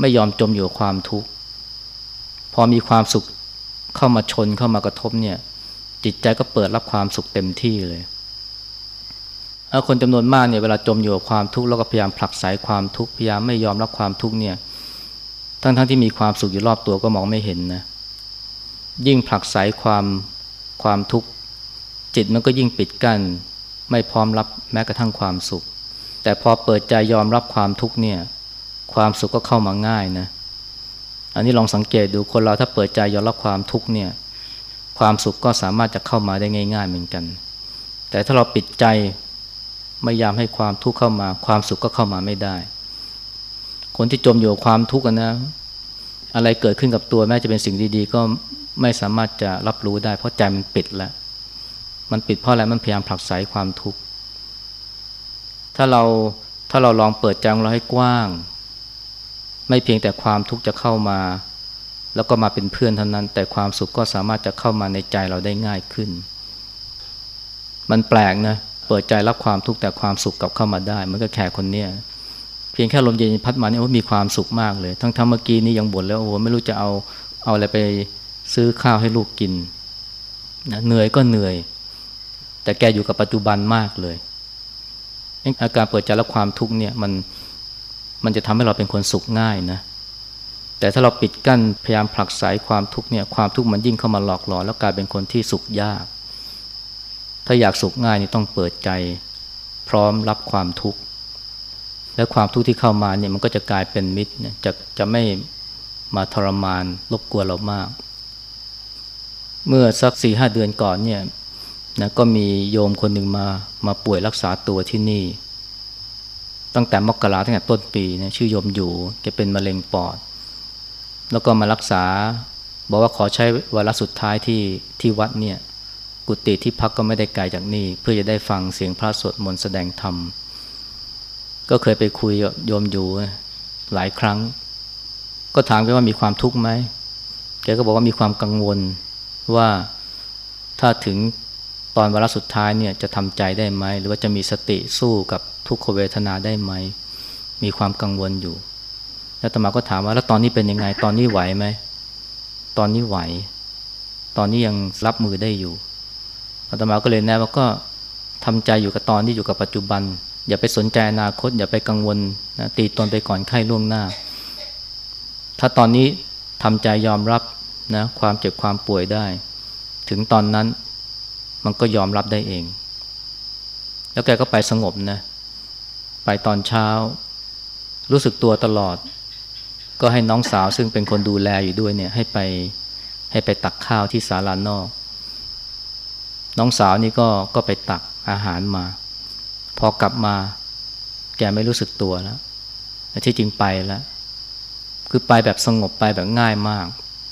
ไม่ยอมจมอยู่กับความทุกข์ พอมีความสุขเข้ามาชนเข้ามากระทบเนี่ย จิตใจก็เปิดรับความสุขเต็มที่เลย คนจำนวนมากเนี่ยเวลาจมอยู่กับความทุกข์แล้วก็พยายามผลักไสความทุกข์พยายามไม่ยอมรับความทุกข์เนี่ยทั้งๆทที่มีความสุขอยู่รอบตัวก็มองไม่เห็นนะยิ่งผลักไสความความทุกข์จิตมันก็ยิ่งปิดกัน้นไม่พร้อมรับแม้กระทั่งความสุข แต่พอเปิดใจยอมรับความทุกข์เนี่ยความสุขก็เข้ามาง่ายนะอันนี้ลองสังเกตดูคนเราถ้าเปิดใจยอมรับความทุกข์เนี่ยความสุขก็สามารถจะเข้ามาได้ง่าย ๆ เหมือนกัน แต่ถ้าเราปิดใจ ไม่ยามให้ความทุกข์เข้ามา ความสุขก็เข้ามาไม่ได้ คนที่จมอยู่กับความทุกข์นะ อะไรเกิดขึ้นกับตัวแม้จะเป็นสิ่งดีๆ ก็ไม่สามารถจะรับรู้ได้ เพราะใจมันปิดแล้ว มันปิดเพราะอะไรมันพยายามผลักไสความทุกข์ถ้าเราถ้าเราลองเปิดใจของเราให้กว้าง ไม่เพียงแต่ความทุกข์จะเข้ามา แล้วก็มาเป็นเพื่อนเท่านั้น แต่ความสุขก็สามารถจะเข้ามาในใจเราได้ง่ายขึ้น มันแปลกนะเปิดใจรับความทุกข์แต่ความสุขกลับเข้ามาได้มือนกับแขกคนเนี้ยเพียงแค่ลมเย็นพัดมาเนี่ยโอ้มีความสุขมากเลย ทั้งทั้งเมื่อกี้นี้ยังบ่นแล้วโอ้ไม่รู้จะเอาเอาอะไรไปซื้อข้าวให้ลูกกินนะเหนื่อยก็เหนื่อย แต่แกอยู่กับปัจจุบันมากเลยอาการเปิดใจรับความทุกข์เนี่ยมันมันจะทำให้เราเป็นคนสุขง่ายนะ แต่ถ้าเราปิดกั้นพยายามผลักไสความทุกข์เนี่ยความทุกข์มันยิ่งเข้ามาหลอกหลอนแล้วกลายเป็นคนที่สุขยาก ถ้าอยากสุขง่ายนี่ต้องเปิดใจ พร้อมรับความทุกข์ และความทุกข์ที่เข้ามาเนี่ยมันก็จะกลายเป็นมิตรจะจะไม่มาทรมานรบกวนเรามาก เมื่อสักสี่ห้าเดือนก่อนเนี่ยนะก็มีโยมคนหนึ่งมามาป่วยรักษาตัวที่นี่ ตั้งแต่มกราตั้งแต่ต้นปีนะชื่อโยมอยู่แกเป็นมะเร็งปอด แล้วก็มารักษา บอกว่าขอใช้วาระสุดท้ายที่ที่วัดเนี่ย กุฏิที่พักก็ไม่ได้ไกลจากนี่ เพื่อจะได้ฟังเสียงพระสวดมนต์แสดงธรรม ก็เคยไปคุยโยมอยู่หลายครั้ง ก็ถามแกว่ามีความทุกข์ไหมแกก็บอกว่ามีความกังวลว่าถ้าถึงตอนวาระสุดท้ายเนี่ยจะทำใจได้ไหม หรือว่าจะมีสติสู้กับทุกขเวทนาได้ไหม มีความกังวลอยู่ แล้วตมาก็ถามว่าแล้วตอนนี้เป็นยังไง ตอนนี้ไหวไหม ตอนนี้ไหว ตอนนี้ยังรับมือได้อยู่ อาตมาก็เลยแนะว่าก็ทำใจอยู่กับตอนที่อยู่กับปัจจุบัน อย่าไปสนใจอนาคต อย่าไปกังวลนะตีตนไปก่อนไข้ล่วงหน้า ถ้าตอนนี้ทำใจยอมรับนะความเจ็บความป่วยได้ ถึงตอนนั้นมันก็ยอมรับได้เอง แล้วแกก็ไปสงบนะไปตอนเช้า รู้สึกตัวตลอด ก็ให้น้องสาวซึ่งเป็นคนดูแลอยู่ด้วยเนี่ยให้ไปให้ไปตักข้าวที่ศาลานอก น้องสาวนี่ก็ก็ไปตักอาหารมา พอกลับมา แกไม่รู้สึกตัวแล้วที่จริงไปแล้ว คือไปแบบสงบไปแบบง่ายมาก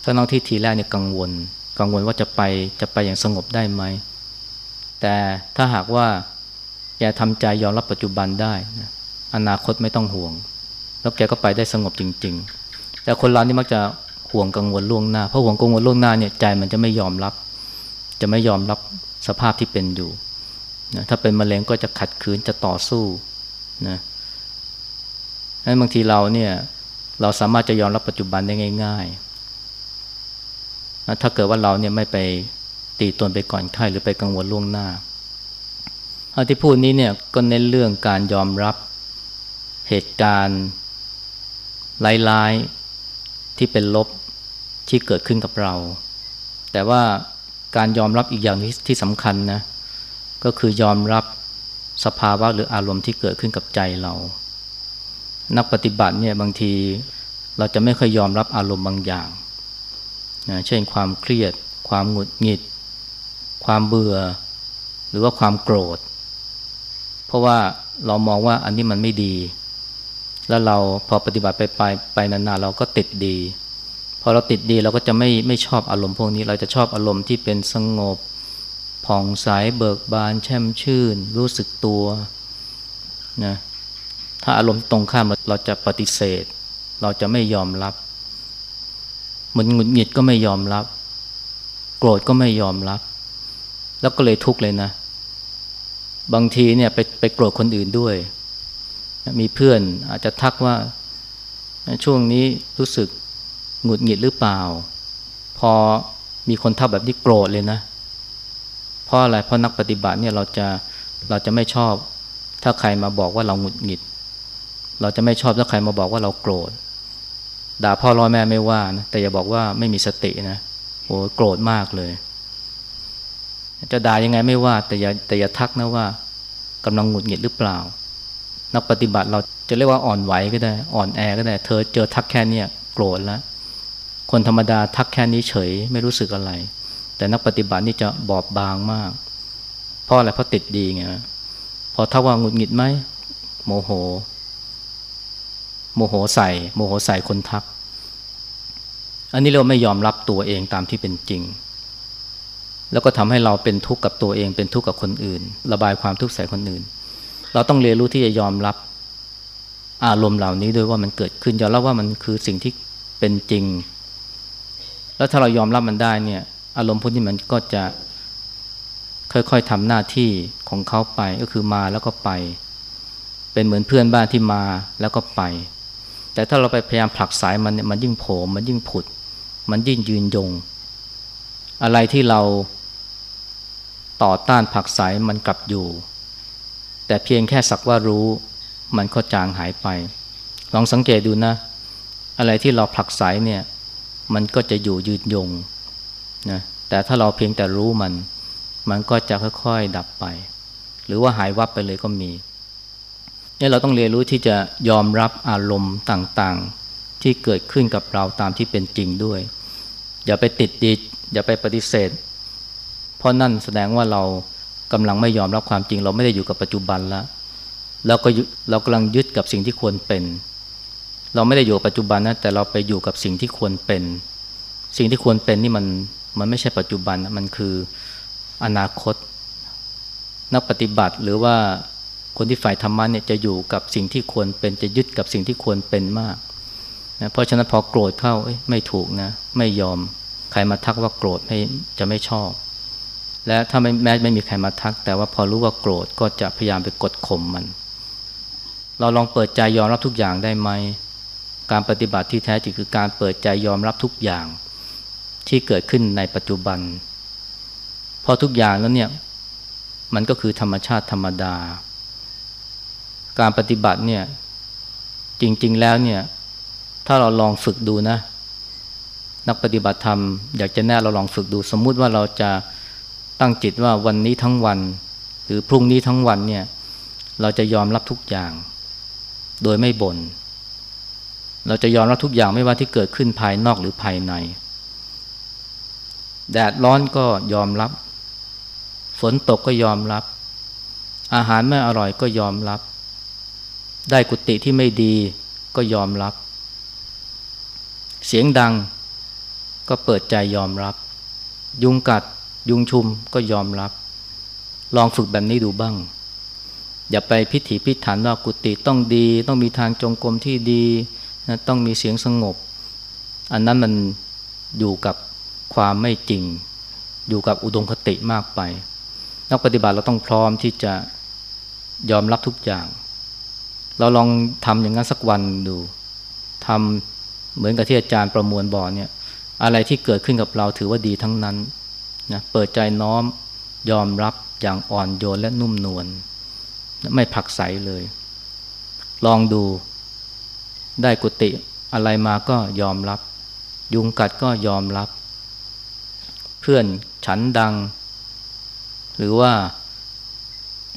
ถ้าน้องที่ทีแรกเนี่ยกังวล กังวลว่าจะไปจะไปอย่างสงบได้ไหม แต่ถ้าหากว่าแกทำใจยอมรับปัจจุบันได้นะอนาคตไม่ต้องห่วง แล้วแกก็ไปได้สงบจริง ๆ แต่คนเรานี่มักจะห่วงกังวลล่วงหน้า เพราะห่วงกังวลล่วงหน้าเนี่ยใจมันจะไม่ยอมรับ จะไม่ยอมรับ สภาพที่เป็นอยู่นะถ้าเป็นมะเร็งก็จะขัดขืนจะต่อสู้นะนั้นบางทีเราเนี่ยเราสามารถจะยอมรับปัจจุบันได้ง่ายๆนะถ้าเกิดว่าเราเนี่ยไม่ไปตีตนไปก่อนไข้หรือไปกังวลล่วงหน้าเอาที่พูดนี้เนี่ยก็เน้นเรื่องการยอมรับเหตุการณ์ร้ายๆที่เป็นลบที่เกิดขึ้นกับเรา แต่ว่า การยอมรับอีกอย่างที่ที่สำคัญนะก็คือยอมรับสภาวะหรืออารมณ์ที่เกิดขึ้นกับใจเรา นักปฏิบัติเนี่ยบางทีเราจะไม่ค่อยยอมรับอารมณ์บางอย่างนะเช่นความเครียด ความหงุดหงิด ความเบื่อ หรือว่าความโกรธ เพราะว่าเรามองว่าอันนี้มันไม่ดี แล้วเราพอปฏิบัติไปไปไปนานๆเราก็ติดดี พอเราติดดีเราก็จะไม่ไม่ชอบอารมณ์พวกนี้ เราจะชอบอารมณ์ที่เป็นสงบผ่องใสเบิกบานแช่มชื่น รู้สึกตัวนะถ้าอารมณ์ตรงข้ามเราจะปฏิเสธ เราจะไม่ยอมรับมือนหงุดหงิดก็ไม่ยอมรับ โกรธก็ไม่ยอมรับ แล้วก็เลยทุกข์เลยนะ บางทีเนี่ยไปไปโกรธคนอื่นด้วย มีเพื่อนอาจจะทักว่าช่วงนี้รู้สึก หงุดหงิดหรือเปล่า พอมีคนทักแบบนี้โกรธเลยนะ เพราะอะไรเพราะนักปฏิบัติเนี่ยเราจะเราจะไม่ชอบ ถ้าใครมาบอกว่าเราหงุดหงิด เราจะไม่ชอบถ้าใครมาบอกว่าเราโกรธด่าพ่อร้อยแม่ไม่ว่านะแต่อย่าบอกว่าไม่มีสตินะโอ้โกรธมากเลย จะด่ายังไงไม่ว่า แต่อย่าแต่อย่าทักนะว่ากำลังหงุดหงิดหรือเปล่า นักปฏิบัติเราจะเรียกว่าอ่อนไหวก็ได้ อ่อนแอก็ได้ เธอเจอทักแค่เนี้ยโกรธแล้ว คนธรรมดาทักแค่นี้เฉยไม่รู้สึกอะไร แต่นักปฏิบัตินี่จะบอบบางมาก เพราะอะไรเพราะติดดีไงพอทักว่าหงุดหงิดไหมโมโห โมโหใส่ โมโหใส่คนทัก อันนี้เราไม่ยอมรับตัวเองตามที่เป็นจริง แล้วก็ทำให้เราเป็นทุกข์กับตัวเอง เป็นทุกข์กับคนอื่น ระบายความทุกข์ใส่คนอื่น เราต้องเรียนรู้ที่จะยอมรับอารมณ์เหล่านี้ด้วยว่ามันเกิดขึ้นยอมรับว่ามันคือสิ่งที่เป็นจริง แล้วถ้าเรายอมรับมันได้เนี่ย อารมณ์พวกนี้มันก็จะค่อยๆทำหน้าที่ของเขาไปก็คือมาแล้วก็ไป เป็นเหมือนเพื่อนบ้านที่มาแล้วก็ไป แต่ถ้าเราไปพยายามผลักสายมันเนี่ยมันยิ่งโผล่มันยิ่งผุด มันยิ่งยืนยง อะไรที่เราต่อต้านผลักสายมันกลับอยู่ แต่เพียงแค่สักว่ารู้มันก็จางหายไป ลองสังเกตดูนะ อะไรที่เราผลักสายเนี่ย มันก็จะอยู่ยืนยงนะแต่ถ้าเราเพียงแต่รู้มัน มันก็จะค่อยๆดับไป หรือว่าหายวับไปเลยก็มีนี่เราต้องเรียนรู้ที่จะยอมรับอารมณ์ต่างๆ ที่เกิดขึ้นกับเราตามที่เป็นจริงด้วย อย่าไปติดดีอย่าไปปฏิเสธ เพราะนั่นแสดงว่าเรากำลังไม่ยอมรับความจริง เราไม่ได้อยู่กับปัจจุบันแล้วเราก็เรากำลังยึดกับสิ่งที่ควรเป็น เราไม่ได้อยู่ปัจจุบันนะแต่เราไปอยู่กับสิ่งที่ควรเป็น สิ่งที่ควรเป็นนี่มันมันไม่ใช่ปัจจุบันมันคืออนาคต นักปฏิบัติหรือว่าคนที่ฝ่ายธรรมะเนี่ยจะอยู่กับสิ่งที่ควรเป็นจะยึดกับสิ่งที่ควรเป็นมากนะเพราะฉะนั้นพอโกรธเข้าไม่ถูกนะไม่ยอมใครมาทักว่าโกรธไม่จะไม่ชอบ และถ้าไม่แม้ไม่มีใครมาทัก แต่ว่าพอรู้ว่าโกรธก็จะพยายามไปกดข่มมัน เราลองเปิดใจยอมรับทุกอย่างได้ไหม การปฏิบัติที่แท้จริงคือการเปิดใจยอมรับทุกอย่างที่เกิดขึ้นในปัจจุบันพอทุกอย่างแล้วเนี่ยมันก็คือธรรมชาติธรรมดา การปฏิบัติเนี่ยจริง ๆ แล้วเนี่ยถ้าเราลองฝึกดูนะ นักปฏิบัติธรรม อยากจะแน่เราลองฝึกดู สมมุติว่าเราจะตั้งจิตว่าวันนี้ทั้งวัน หรือพรุ่งนี้ทั้งวันเนี่ยเราจะยอมรับทุกอย่าง โดยไม่บน่น เราจะยอมรับทุกอย่างไม่ว่าที่เกิดขึ้นภายนอกหรือภายใน แดดร้อนก็ยอมรับ ฝนตกก็ยอมรับ อาหารไม่อร่อยก็ยอมรับ ได้กุฏิที่ไม่ดีก็ยอมรับ เสียงดังก็เปิดใจยอมรับ ยุงกัดยุงชุมก็ยอมรับ ลองฝึกแบบนี้ดูบ้าง อย่าไปพิถีพิถันว่ากุฏิต้องดี ต้องมีทางจงกรมที่ดี นะต้องมีเสียงสงบ อันนั้นมันอยู่กับความไม่จริง อยู่กับอุดมคติมากไป นักปฏิบัติเราต้องพร้อมที่จะยอมรับทุกอย่าง เราลองทำอย่างนั้นสักวันดูทำเหมือนกับที่อาจารย์ประมวลบอกเนี่ย อะไรที่เกิดขึ้นกับเราถือว่าดีทั้งนั้นนะเปิดใจน้อมยอมรับอย่างอ่อนโยนและนุ่มนวลไม่ผักใสเลย ลองดู ได้กุฏิอะไรมาก็ยอมรับ ยุงกัดก็ยอมรับ เพื่อนฉันดัง หรือว่า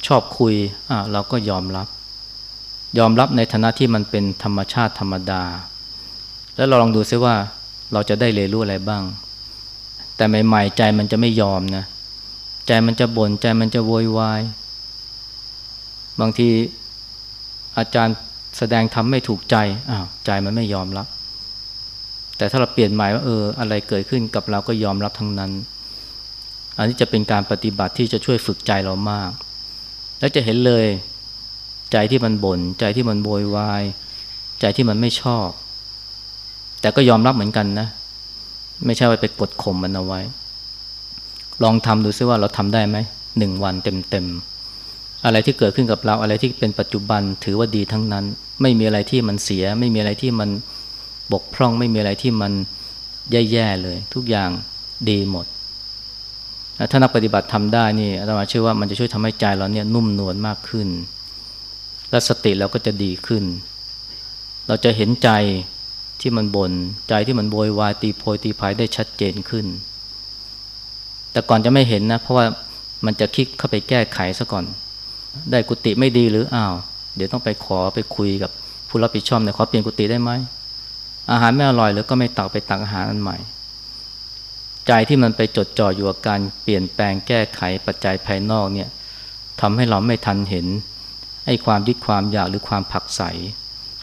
ชอบคุยอะเราก็ยอมรับ ยอมรับในฐานะที่มันเป็นธรรมชาติธรรมดา แล้วเราลองดูซิว่าเราจะได้เรียนรู้อะไรบ้าง แต่ใหม่ๆใจมันจะไม่ยอมนะ ใจมันจะบน่นใจมันจะโวยวาย บางทีอาจารย์ แสดงทำไม่ถูกใจอ้าวใจมันไม่ยอมรับ แต่ถ้าเราเปลี่ยนหมายว่าเอออะไรเกิดขึ้นกับเราก็ยอมรับทั้งนั้น อันนี้จะเป็นการปฏิบัติที่จะช่วยฝึกใจเรามาก แล้วจะเห็นเลยใจที่มันบน่นใจที่มันโวยวาย ใจที่มันไม่ชอบ แต่ก็ยอมรับเหมือนกันนะ ไม่ใช่ว่าไปกดข่มมันเอาไว้ ลองทำดูซิว่าเราทำได้ไหมหนึ่งวันเต็มๆ อะไรที่เกิดขึ้นกับเราอะไรที่เป็นปัจจุบันถือว่าดีทั้งนั้น ไม่มีอะไรที่มันเสีย ไม่มีอะไรที่มันบกพร่อง ไม่มีอะไรที่มันแย่ๆเลย ทุกอย่างดีหมด ถ้านักปฏิบัติทำได้นี่อาตมาเชื่อว่ามันจะช่วยทำให้ใจเราเนี่ยนุ่มนวลมากขึ้น และสติเราก็จะดีขึ้น เราจะเห็นใจที่มันบน่นใจที่มันโวยวายตีโพยตีพายได้ชัดเจนขึ้น แต่ก่อนจะไม่เห็นนะ เพราะว่ามันจะคิดเข้าไปแก้ไขซะก่อน ได้กุฏิไม่ดีหรืออ้าว เดี๋ยวต้องไปขอไปคุยกับผู้รับผิดชอบเนี่ยขอเปลี่ยนกุฏิได้ไหมอาหารไม่อร่อยหรือก็ไม่ตักไปตักอาหารอันใหม่ ใจที่มันไปจดจ่ออยู่กับการเปลี่ยนแปลงแก้ไขปัจจัยภายนอกเนี่ยทำให้เราไม่ทันเห็นไอ้ความยึดความอยากหรือความผักใส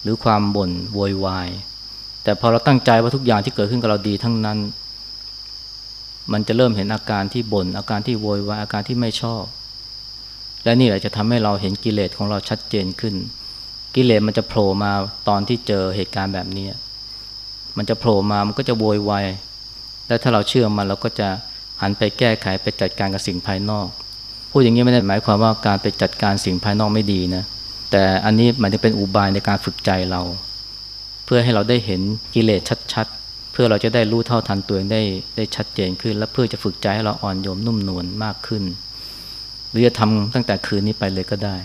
หรือความบ่นโวยวาย แต่พอเราตั้งใจว่าทุกอย่างที่เกิดขึ้นกับเราดีทั้งนั้น มันจะเริ่มเห็นอาการที่บน่นอาการที่โวยวายอาการที่ไม่ชอบ และนี่แหละจะทำให้เราเห็นกิเลสของเราชัดเจนขึ้น กิเลสมันจะโผล่มาตอนที่เจอเหตุการณ์แบบนี้ มันจะโผล่มามันก็จะโวยวายและถ้าเราเชื่อมันเราก็จะหันไปแก้ไขไปจัดการกับสิ่งภายนอก พูดอย่างนี้ไม่ได้หมายความว่าการไปจัดการสิ่งภายนอกไม่ดีนะแต่อันนี้มันจะเป็นอุบายในการฝึกใจเรา เพื่อให้เราได้เห็นกิเลสชัดๆ เพื่อเราจะได้รู้เท่าทันตัวเองได้ได้ชัดเจนขึ้น และเพื่อจะฝึกใจให้เราอ่อนโยมนุ่มนวลมากขึ้น หรือจะทำตั้งแต่คืนนี้ไปเลยก็ได้